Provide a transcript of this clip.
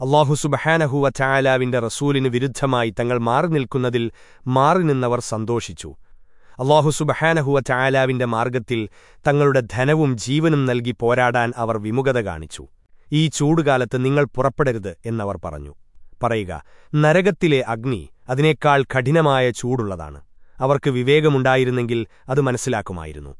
അള്ളാഹു സുബഹാനഹുവ ചായാലാവിന്റെ റസൂലിന് വിരുദ്ധമായി തങ്ങൾ മാറി നിൽക്കുന്നതിൽ മാറി നിന്നവർ സന്തോഷിച്ചു. അള്ളാഹു സുബഹാനഹുവ ചായാലാവിന്റെ മാർഗത്തിൽ തങ്ങളുടെ ധനവും ജീവനും നൽകി പോരാടാൻ അവർ വിമുഖത കാണിച്ചു. ഈ ചൂടുകാലത്ത് നിങ്ങൾ പുറപ്പെടരുത് എന്നവർ പറഞ്ഞു. പറയുക നരകത്തിലെ അഗ്നി അതിനേക്കാൾ കഠിനമായ ചൂടുള്ളതാണ്. അവർക്ക് വിവേകമുണ്ടായിരുന്നെങ്കിൽ അത് മനസ്സിലാക്കുമായിരുന്നു.